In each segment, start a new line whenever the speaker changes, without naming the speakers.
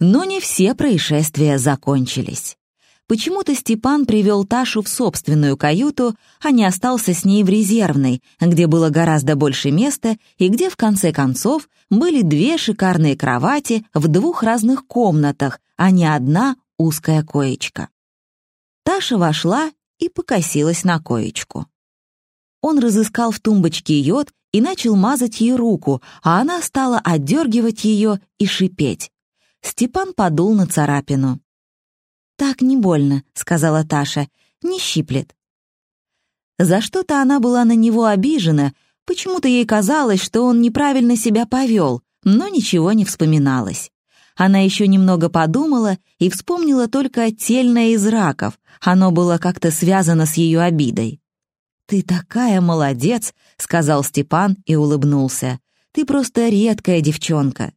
Но не все происшествия закончились. Почему-то Степан привел Ташу в собственную каюту, а не остался с ней в резервной, где было гораздо больше места и где, в конце концов, были две шикарные кровати в двух разных комнатах, а не одна узкая коечка. Таша вошла и покосилась на коечку. Он разыскал в тумбочке йод и начал мазать ей руку, а она стала отдергивать ее и шипеть. Степан подул на царапину. «Так не больно», — сказала Таша, — «не щиплет». За что-то она была на него обижена, почему-то ей казалось, что он неправильно себя повел, но ничего не вспоминалось. Она еще немного подумала и вспомнила только тельное из раков, оно было как-то связано с ее обидой. «Ты такая молодец», — сказал Степан и улыбнулся. «Ты просто редкая девчонка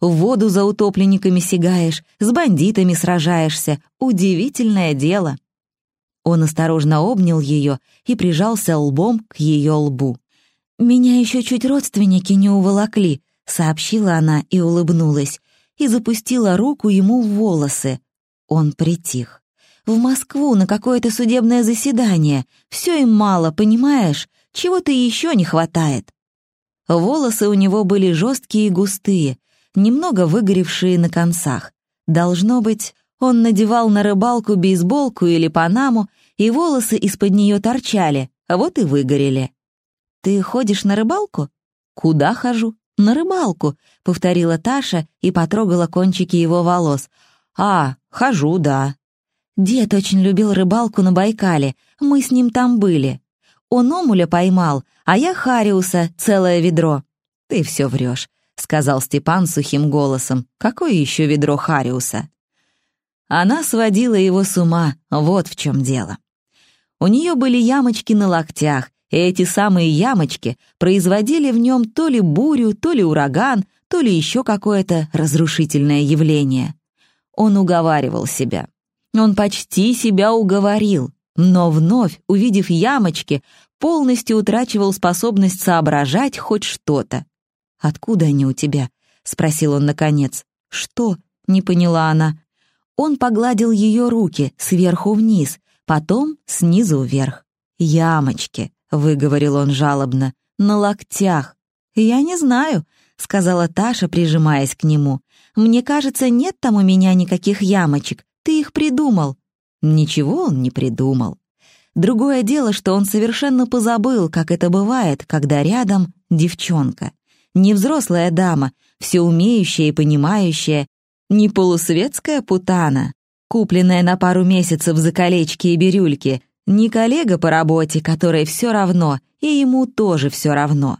в воду за утопленниками сигаешь, с бандитами сражаешься. Удивительное дело». Он осторожно обнял ее и прижался лбом к ее лбу. «Меня еще чуть родственники не уволокли», — сообщила она и улыбнулась, и запустила руку ему в волосы. Он притих. «В Москву на какое-то судебное заседание. Все им мало, понимаешь? Чего-то еще не хватает». Волосы у него были жесткие и густые, немного выгоревшие на концах. Должно быть, он надевал на рыбалку бейсболку или панаму, и волосы из-под нее торчали, а вот и выгорели. «Ты ходишь на рыбалку?» «Куда хожу?» «На рыбалку», — повторила Таша и потрогала кончики его волос. «А, хожу, да». Дед очень любил рыбалку на Байкале, мы с ним там были. Он омуля поймал, а я хариуса, целое ведро. Ты все врешь. — сказал Степан сухим голосом. «Какое еще ведро Хариуса?» Она сводила его с ума, вот в чем дело. У нее были ямочки на локтях, и эти самые ямочки производили в нем то ли бурю, то ли ураган, то ли еще какое-то разрушительное явление. Он уговаривал себя. Он почти себя уговорил, но вновь, увидев ямочки, полностью утрачивал способность соображать хоть что-то. «Откуда они у тебя?» — спросил он наконец. «Что?» — не поняла она. Он погладил ее руки сверху вниз, потом снизу вверх. «Ямочки», — выговорил он жалобно, — «на локтях». «Я не знаю», — сказала Таша, прижимаясь к нему. «Мне кажется, нет там у меня никаких ямочек. Ты их придумал». Ничего он не придумал. Другое дело, что он совершенно позабыл, как это бывает, когда рядом девчонка. Не взрослая дама, всеумеющая и понимающая, не полусветская путана, купленная на пару месяцев за колечки и бирюльки, не коллега по работе, которой все равно, и ему тоже все равно.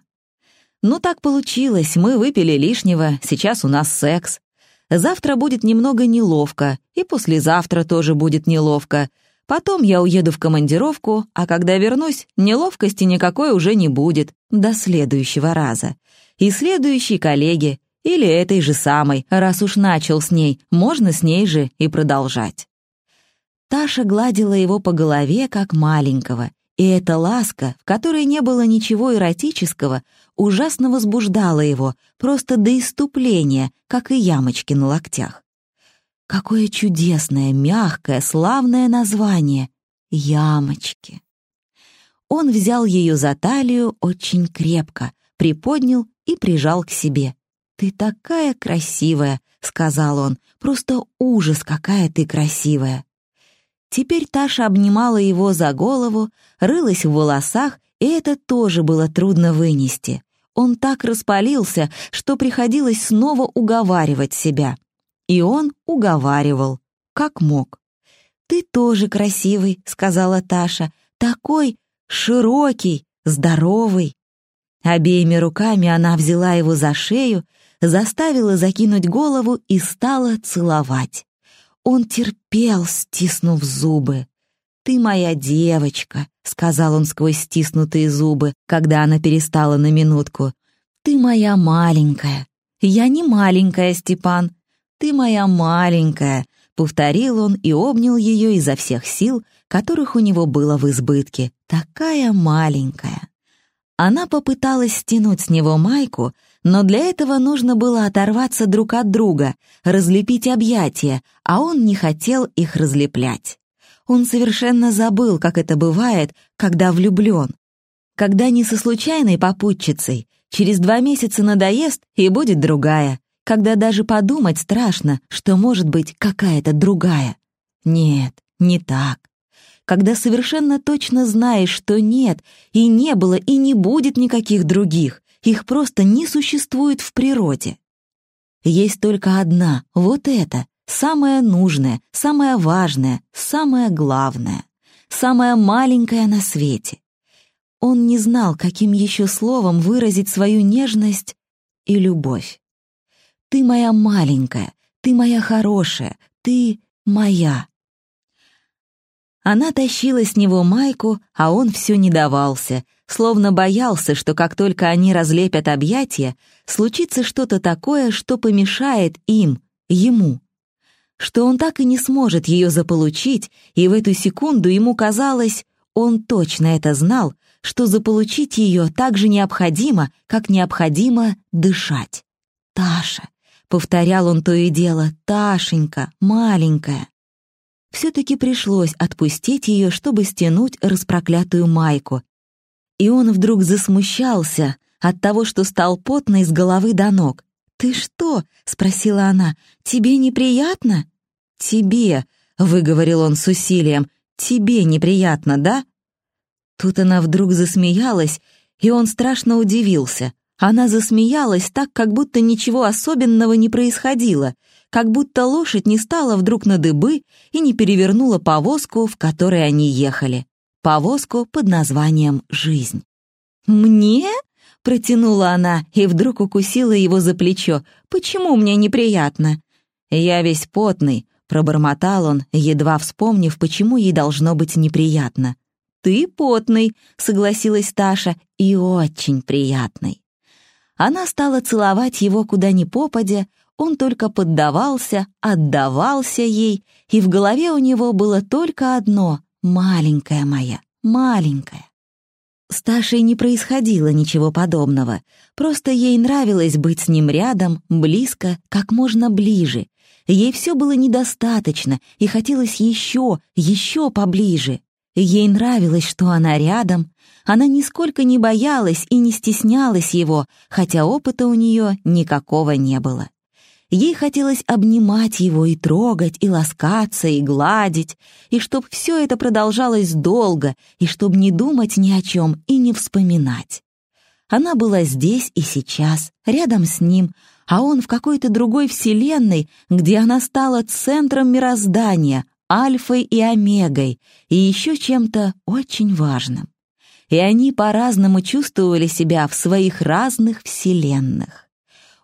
Ну так получилось, мы выпили лишнего, сейчас у нас секс. Завтра будет немного неловко, и послезавтра тоже будет неловко. Потом я уеду в командировку, а когда вернусь, неловкости никакой уже не будет, до следующего раза и следующей коллеге, или этой же самой, раз уж начал с ней, можно с ней же и продолжать. Таша гладила его по голове, как маленького, и эта ласка, в которой не было ничего эротического, ужасно возбуждала его, просто до иступления, как и ямочки на локтях. Какое чудесное, мягкое, славное название — ямочки. Он взял ее за талию очень крепко, приподнял и прижал к себе. «Ты такая красивая», — сказал он, — «просто ужас, какая ты красивая». Теперь Таша обнимала его за голову, рылась в волосах, и это тоже было трудно вынести. Он так распалился, что приходилось снова уговаривать себя. И он уговаривал, как мог. «Ты тоже красивый», — сказала Таша, — «такой широкий, здоровый». Обеими руками она взяла его за шею, заставила закинуть голову и стала целовать. Он терпел, стиснув зубы. «Ты моя девочка», — сказал он сквозь стиснутые зубы, когда она перестала на минутку. «Ты моя маленькая». «Я не маленькая, Степан». «Ты моя маленькая», — повторил он и обнял ее изо всех сил, которых у него было в избытке. «Такая маленькая». Она попыталась стянуть с него майку, Но для этого нужно было оторваться друг от друга, разлепить объятия, а он не хотел их разлеплять. Он совершенно забыл, как это бывает, когда влюблен. Когда не со случайной попутчицей, через два месяца надоест и будет другая. Когда даже подумать страшно, что может быть какая-то другая. Нет, не так. Когда совершенно точно знаешь, что нет, и не было, и не будет никаких других, их просто не существует в природе. Есть только одна, вот это, самое нужное, самое важное, самое главное, самое маленькое на свете. Он не знал, каким еще словом выразить свою нежность и любовь. «Ты моя маленькая, ты моя хорошая, ты моя». Она тащила с него майку, а он все не давался, словно боялся, что как только они разлепят объятия, случится что-то такое, что помешает им, ему. Что он так и не сможет ее заполучить, и в эту секунду ему казалось, он точно это знал, что заполучить ее так же необходимо, как необходимо дышать. «Таша», — повторял он то и дело, — «Ташенька, маленькая». Все-таки пришлось отпустить ее, чтобы стянуть распроклятую майку, и он вдруг засмущался от того, что стал потный с головы до ног. «Ты что?» — спросила она. «Тебе неприятно?» «Тебе», — выговорил он с усилием, — «тебе неприятно, да?» Тут она вдруг засмеялась, и он страшно удивился. Она засмеялась так, как будто ничего особенного не происходило, как будто лошадь не стала вдруг на дыбы и не перевернула повозку, в которой они ехали повозку под названием «Жизнь». «Мне?» — протянула она и вдруг укусила его за плечо. «Почему мне неприятно?» «Я весь потный», — пробормотал он, едва вспомнив, почему ей должно быть неприятно. «Ты потный», — согласилась Таша, — «и очень приятный». Она стала целовать его куда ни попадя, он только поддавался, отдавался ей, и в голове у него было только одно маленькая моя, маленькая. С Ташей не происходило ничего подобного, просто ей нравилось быть с ним рядом, близко, как можно ближе. Ей все было недостаточно, и хотелось еще, еще поближе. Ей нравилось, что она рядом, она нисколько не боялась и не стеснялась его, хотя опыта у нее никакого не было. Ей хотелось обнимать его и трогать, и ласкаться, и гладить, и чтоб все это продолжалось долго, и чтоб не думать ни о чем и не вспоминать. Она была здесь и сейчас, рядом с ним, а он в какой-то другой вселенной, где она стала центром мироздания, альфой и омегой, и еще чем-то очень важным. И они по-разному чувствовали себя в своих разных вселенных.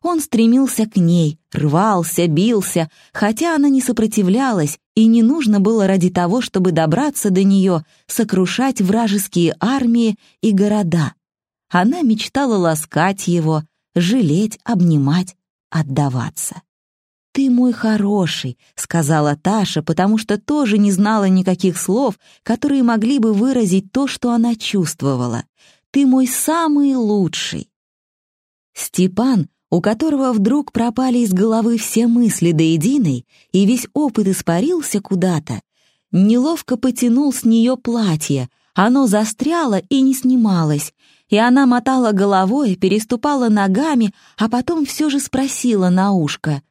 Он стремился к ней, рвался, бился, хотя она не сопротивлялась, и не нужно было ради того, чтобы добраться до нее, сокрушать вражеские армии и города. Она мечтала ласкать его, жалеть, обнимать, отдаваться. «Ты мой хороший», — сказала Таша, потому что тоже не знала никаких слов, которые могли бы выразить то, что она чувствовала. «Ты мой самый лучший». Степан у которого вдруг пропали из головы все мысли до единой, и весь опыт испарился куда-то, неловко потянул с нее платье, оно застряло и не снималось, и она мотала головой, переступала ногами, а потом все же спросила на ушко,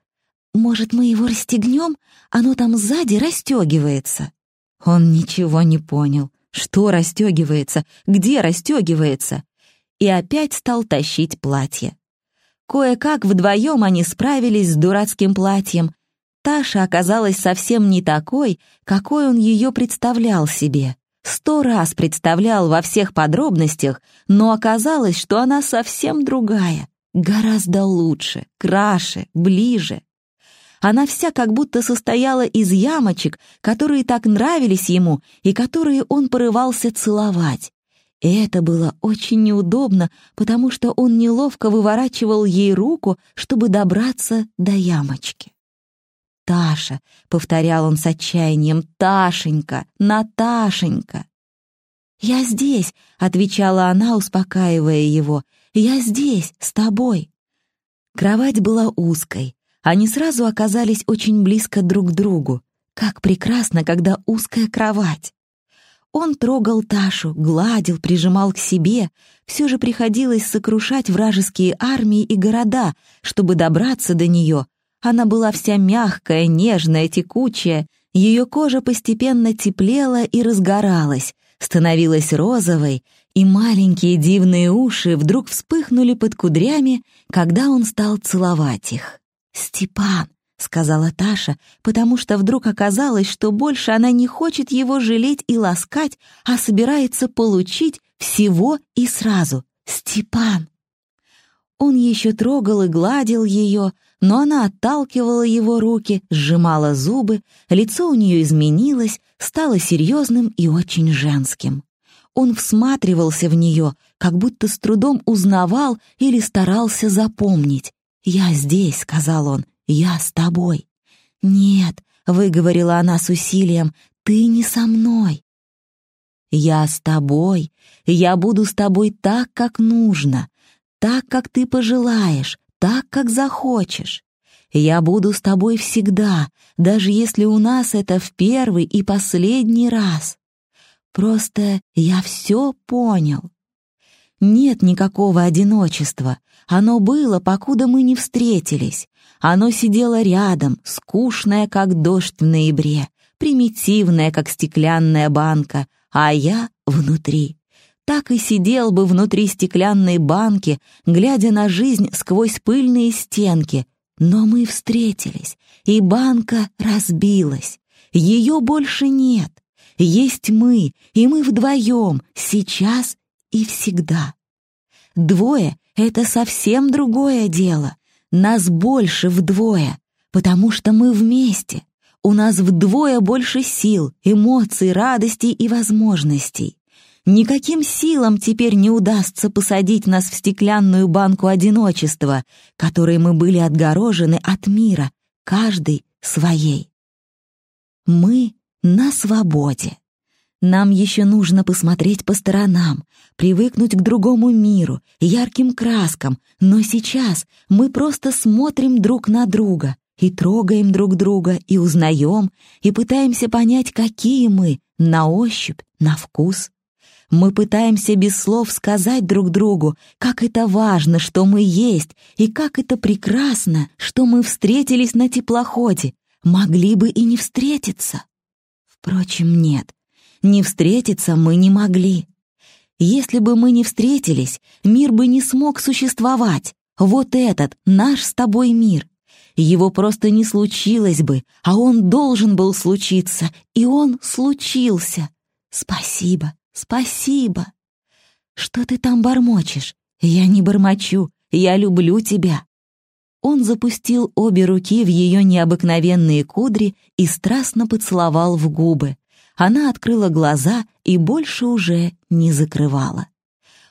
«Может, мы его расстегнем? Оно там сзади расстегивается». Он ничего не понял. Что расстегивается? Где расстегивается? И опять стал тащить платье. Кое-как вдвоем они справились с дурацким платьем. Таша оказалась совсем не такой, какой он ее представлял себе. Сто раз представлял во всех подробностях, но оказалось, что она совсем другая, гораздо лучше, краше, ближе. Она вся как будто состояла из ямочек, которые так нравились ему и которые он порывался целовать. И это было очень неудобно, потому что он неловко выворачивал ей руку, чтобы добраться до ямочки. «Таша», — повторял он с отчаянием, — «Ташенька, Наташенька». «Я здесь», — отвечала она, успокаивая его, — «я здесь, с тобой». Кровать была узкой. Они сразу оказались очень близко друг к другу. Как прекрасно, когда узкая кровать. Он трогал Ташу, гладил, прижимал к себе. Все же приходилось сокрушать вражеские армии и города, чтобы добраться до нее. Она была вся мягкая, нежная, текучая. Ее кожа постепенно теплела и разгоралась, становилась розовой, и маленькие дивные уши вдруг вспыхнули под кудрями, когда он стал целовать их. «Степан!» — сказала Таша, потому что вдруг оказалось, что больше она не хочет его жалеть и ласкать, а собирается получить всего и сразу. «Степан!» Он еще трогал и гладил ее, но она отталкивала его руки, сжимала зубы, лицо у нее изменилось, стало серьезным и очень женским. Он всматривался в нее, как будто с трудом узнавал или старался запомнить. «Я здесь», — сказал он, я с тобой». «Нет», — выговорила она с усилием, — «ты не со мной». «Я с тобой, я буду с тобой так, как нужно, так, как ты пожелаешь, так, как захочешь. Я буду с тобой всегда, даже если у нас это в первый и последний раз. Просто я все понял. Нет никакого одиночества, оно было, покуда мы не встретились. Оно сидело рядом, скучное, как дождь в ноябре, примитивное, как стеклянная банка, а я внутри. Так и сидел бы внутри стеклянной банки, глядя на жизнь сквозь пыльные стенки. Но мы встретились, и банка разбилась. Ее больше нет. Есть мы, и мы вдвоем, сейчас и всегда. Двое — это совсем другое дело. Нас больше вдвое, потому что мы вместе. У нас вдвое больше сил, эмоций, радостей и возможностей. Никаким силам теперь не удастся посадить нас в стеклянную банку одиночества, которой мы были отгорожены от мира, каждый своей. Мы на свободе. Нам еще нужно посмотреть по сторонам, привыкнуть к другому миру, ярким краскам, но сейчас мы просто смотрим друг на друга и трогаем друг друга, и узнаем, и пытаемся понять, какие мы, на ощупь, на вкус. Мы пытаемся без слов сказать друг другу, как это важно, что мы есть, и как это прекрасно, что мы встретились на теплоходе, могли бы и не встретиться. Впрочем, нет — не встретиться мы не могли. Если бы мы не встретились, мир бы не смог существовать. Вот этот, наш с тобой мир. Его просто не случилось бы, а он должен был случиться, и он случился. Спасибо, спасибо. Что ты там бормочешь? Я не бормочу, я люблю тебя. Он запустил обе руки в ее необыкновенные кудри и страстно поцеловал в губы. Она открыла глаза и больше уже не закрывала.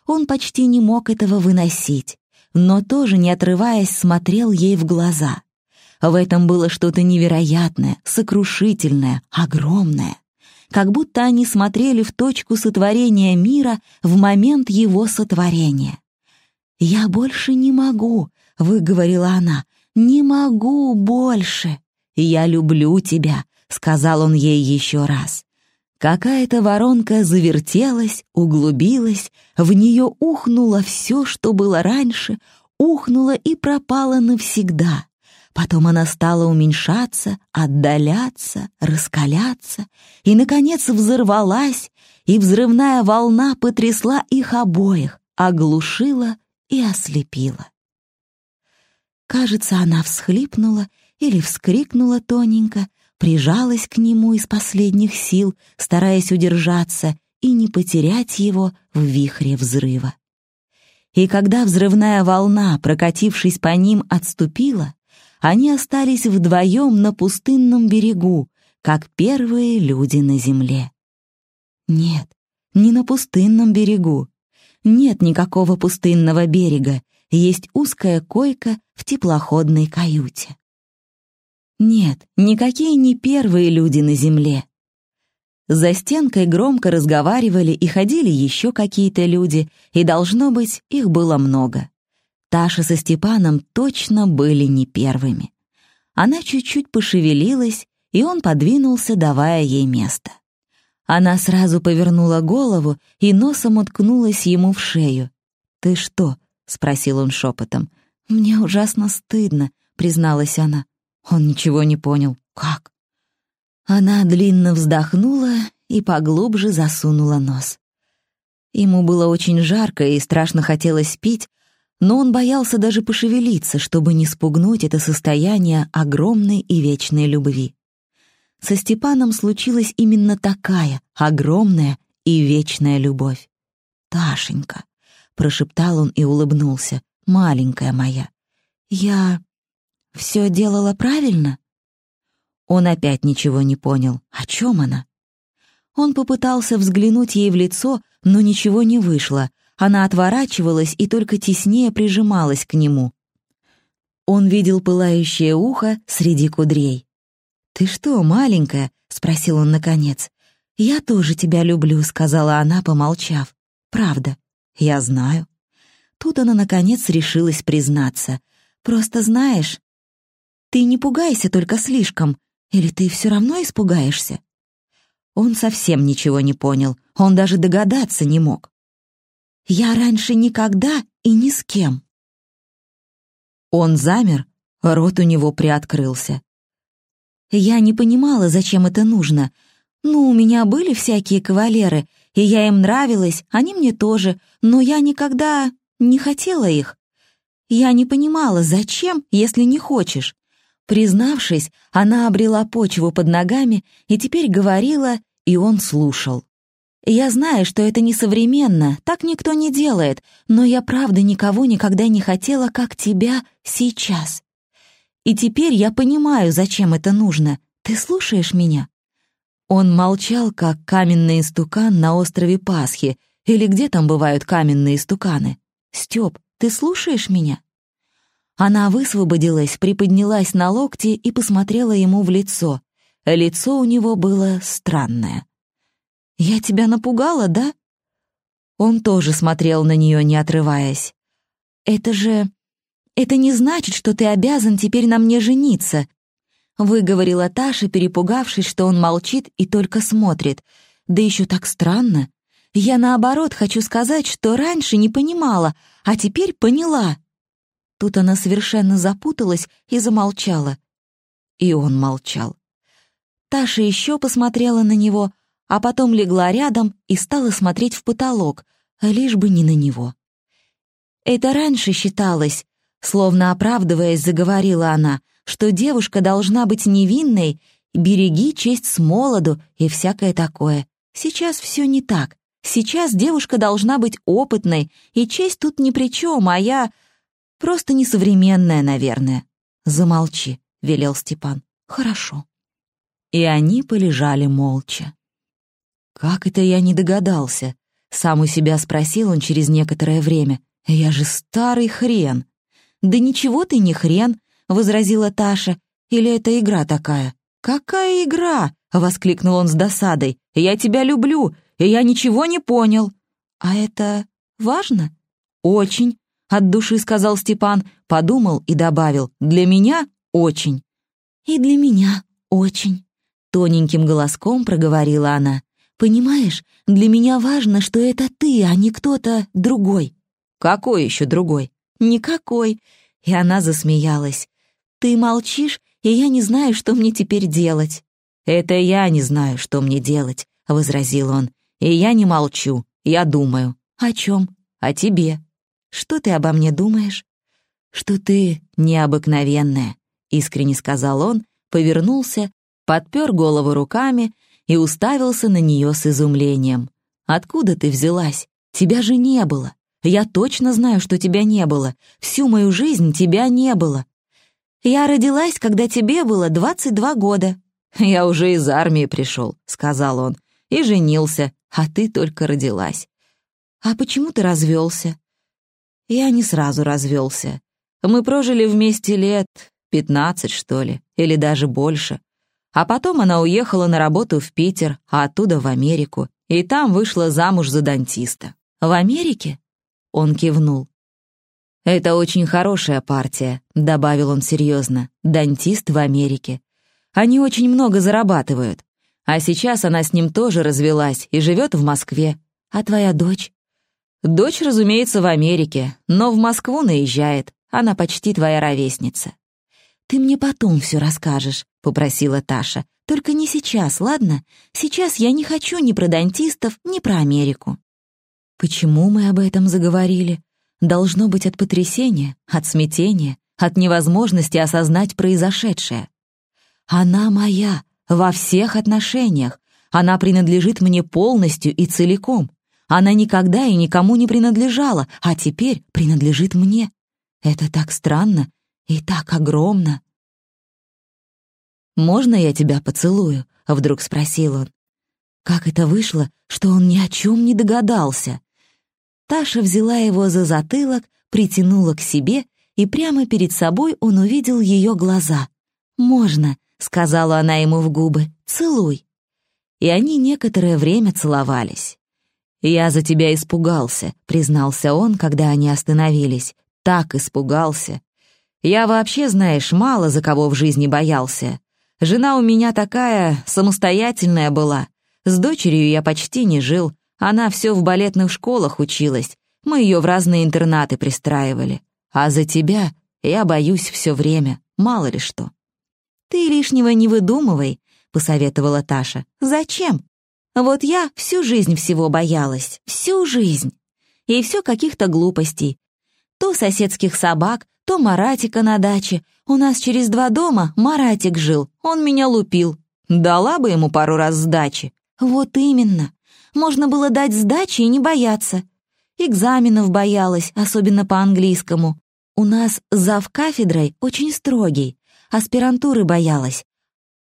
Он почти не мог этого выносить, но тоже, не отрываясь, смотрел ей в глаза. В этом было что-то невероятное, сокрушительное, огромное. Как будто они смотрели в точку сотворения мира в момент его сотворения. «Я больше не могу», — выговорила она, — «не могу больше». «Я люблю тебя», — сказал он ей еще раз. Какая-то воронка завертелась, углубилась, в нее ухнуло все, что было раньше, ухнуло и пропало навсегда. Потом она стала уменьшаться, отдаляться, раскаляться, и, наконец, взорвалась, и взрывная волна потрясла их обоих, оглушила и ослепила. Кажется, она всхлипнула или вскрикнула тоненько, прижалась к нему из последних сил, стараясь удержаться и не потерять его в вихре взрыва. И когда взрывная волна, прокатившись по ним, отступила, они остались вдвоем на пустынном берегу, как первые люди на земле. Нет, не на пустынном берегу. Нет никакого пустынного берега, есть узкая койка в теплоходной каюте. Нет, никакие не первые люди на земле. За стенкой громко разговаривали и ходили еще какие-то люди, и, должно быть, их было много. Таша со Степаном точно были не первыми. Она чуть-чуть пошевелилась, и он подвинулся, давая ей место. Она сразу повернула голову и носом уткнулась ему в шею. «Ты что?» — спросил он шепотом. «Мне ужасно стыдно», — призналась она. Он ничего не понял. «Как?» Она длинно вздохнула и поглубже засунула нос. Ему было очень жарко и страшно хотелось пить, но он боялся даже пошевелиться, чтобы не спугнуть это состояние огромной и вечной любви. Со Степаном случилась именно такая огромная и вечная любовь. «Ташенька», — прошептал он и улыбнулся, — «маленькая моя, я все делала правильно?» Он опять ничего не понял. О чем она? Он попытался взглянуть ей в лицо, но ничего не вышло, она отворачивалась и только теснее прижималась к нему. Он видел пылающее ухо среди кудрей. «Ты что, маленькая?» — спросил он наконец. «Я тоже тебя люблю», — сказала она, помолчав. «Правда, я знаю». Тут она, наконец, решилась признаться. «Просто знаешь, ты не пугайся только слишком, или ты все равно испугаешься?» Он совсем ничего не понял, он даже догадаться не мог. Я раньше никогда и ни с кем». Он замер, рот у него приоткрылся. Я не понимала, зачем это нужно. Ну, у меня были всякие кавалеры, и я им нравилась, они мне тоже, но я никогда не хотела их. Я не понимала, зачем, если не хочешь. Признавшись, она обрела почву под ногами и теперь говорила, и он слушал. Я знаю, что это несовременно, так никто не делает, но я правда никого никогда не хотела, как тебя сейчас. И теперь я понимаю, зачем это нужно. Ты слушаешь меня?» Он молчал, как каменный истукан на острове Пасхи, или где там бывают каменные истуканы. «Стёп, ты слушаешь меня?» Она высвободилась, приподнялась на локти и посмотрела ему в лицо. Лицо у него было странное. «Я тебя напугала, да?» Он тоже смотрел на нее, не отрываясь. «Это же... Это не значит, что ты обязан теперь на мне жениться», выговорила Таша, перепугавшись, что он молчит и только смотрит. «Да еще так странно. Я, наоборот, хочу сказать, что раньше не понимала, а теперь поняла». Тут она совершенно запуталась и замолчала. И он молчал. Таша еще посмотрела на него, а потом легла рядом и стала смотреть в потолок, лишь бы не на него. Это раньше считалось, словно оправдываясь, заговорила она, что девушка должна быть невинной, береги честь с молоду и всякое такое. Сейчас все не так. Сейчас девушка должна быть опытной, и честь тут ни при чем, а я просто несовременная, наверное. Замолчи, велел Степан. Хорошо. И они полежали молча. «Как это я не догадался?» — сам у себя спросил он через некоторое время. «Я же старый хрен!» «Да ничего ты не хрен!» — возразила Таша. «Или это игра такая?» «Какая игра?» — воскликнул он с досадой. «Я тебя люблю, и я ничего не понял». «А это важно?» «Очень», — от души сказал Степан, подумал и добавил. «Для меня очень». «И для меня очень», — тоненьким голоском проговорила она. Понимаешь, для меня важно, что это ты, а не кто-то другой». «Какой еще другой?» «Никакой». И она засмеялась. «Ты молчишь, и я не знаю, что мне теперь делать». «Это я не знаю, что мне делать», — возразил он. «И я не молчу, я думаю». «О чем?» «О тебе». «Что ты обо мне думаешь?» «Что ты необыкновенная», — искренне сказал он, повернулся, подпер голову руками и уставился на нее с изумлением. «Откуда ты взялась? Тебя же не было. Я точно знаю, что тебя не было. Всю мою жизнь тебя не было. Я родилась, когда тебе было 22 года». «Я уже из армии пришел», — сказал он, — «и женился, а ты только родилась». «А почему ты развелся?» «Я не сразу развелся. Мы прожили вместе лет пятнадцать, что ли, или даже больше. А потом она уехала на работу в Питер, а оттуда в Америку, и там вышла замуж за дантиста. «В Америке?» Он кивнул. «Это очень хорошая партия», — добавил он серьезно. «Дантист в Америке. Они очень много зарабатывают. А сейчас она с ним тоже развелась и живет в Москве. А твоя дочь?» «Дочь, разумеется, в Америке, но в Москву наезжает. Она почти твоя ровесница».
«Ты мне потом все расскажешь», — попросила Таша. «Только не сейчас, ладно? Сейчас я не хочу ни про дантистов, ни про Америку».
«Почему мы об этом заговорили?» Должно быть от потрясения, от смятения, от невозможности осознать произошедшее. Она моя, во всех отношениях. Она принадлежит мне полностью и целиком. Она никогда и никому не принадлежала, а теперь принадлежит мне. Это так странно и так огромно. «Можно я тебя поцелую?» — вдруг спросил он. Как это вышло, что он ни о чем не догадался? Таша взяла его за затылок, притянула к себе, и прямо перед собой он увидел ее глаза. «Можно», — сказала она ему в губы, — «целуй». И они некоторое время целовались. «Я за тебя испугался», — признался он, когда они остановились. «Так испугался. Я вообще, знаешь, мало за кого в жизни боялся. Жена у меня такая самостоятельная была. С дочерью я почти не жил, она все в балетных школах училась, мы ее в разные интернаты пристраивали. А за тебя я боюсь все время, мало ли что».
«Ты лишнего не выдумывай», — посоветовала Таша. «Зачем? Вот я всю жизнь всего боялась, всю жизнь. И все каких-то глупостей. То соседских собак, то Маратика на даче. У нас через два дома Маратик жил, он меня лупил. Дала бы ему пару раз сдачи. Вот именно. Можно было дать сдачи и не бояться. Экзаменов боялась, особенно по английскому. У нас зав кафедрой очень строгий. Аспирантуры боялась.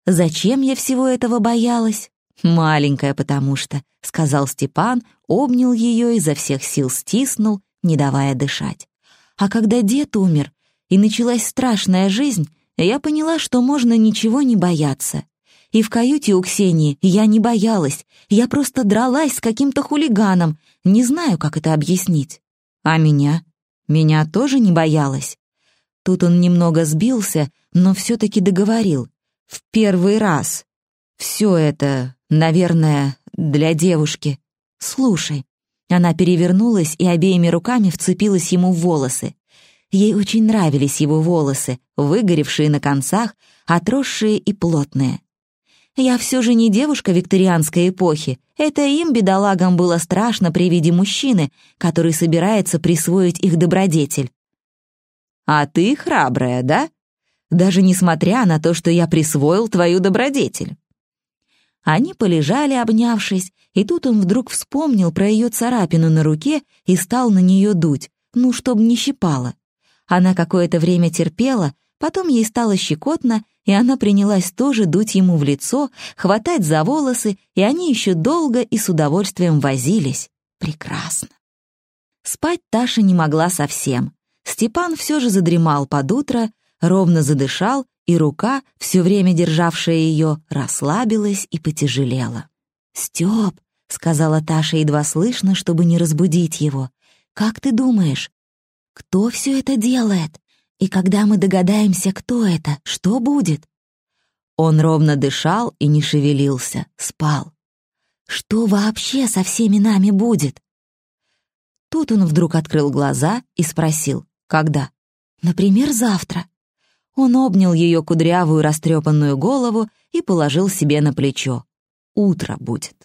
Зачем я всего этого боялась? Маленькая потому что, сказал Степан, обнял ее изо всех сил стиснул, не давая дышать. А когда дед умер, и началась страшная жизнь, я поняла, что можно ничего не бояться. И в каюте у Ксении я не боялась, я просто дралась с каким-то хулиганом, не знаю, как это объяснить. А меня? Меня тоже не боялась. Тут он немного сбился, но все-таки договорил. В первый раз. Все это, наверное, для девушки. Слушай. Она перевернулась и обеими руками вцепилась ему в волосы. Ей очень нравились его волосы, выгоревшие на концах, отросшие и плотные. Я все же не девушка викторианской эпохи. Это им, бедолагам, было страшно при виде мужчины, который собирается присвоить их добродетель. А ты храбрая, да? Даже несмотря на то, что я присвоил твою добродетель. Они полежали, обнявшись, и тут он вдруг вспомнил про ее царапину на руке и стал на нее дуть, ну, чтоб не щипала. Она какое-то время терпела, потом ей стало щекотно, и она принялась тоже дуть ему в лицо, хватать за волосы, и они еще долго и с удовольствием возились. Прекрасно. Спать Таша не могла совсем. Степан все же задремал под утро, ровно задышал, и рука, все время державшая ее, расслабилась и потяжелела. «Степ», — сказала Таша едва слышно, чтобы не разбудить его, — «как ты думаешь, кто все это делает?» И когда мы догадаемся, кто это, что будет?» Он ровно дышал и не шевелился, спал. «Что вообще со всеми нами будет?» Тут он вдруг открыл глаза и спросил, «Когда?» «Например, завтра». Он обнял ее кудрявую растрепанную голову и положил себе на плечо. «Утро будет».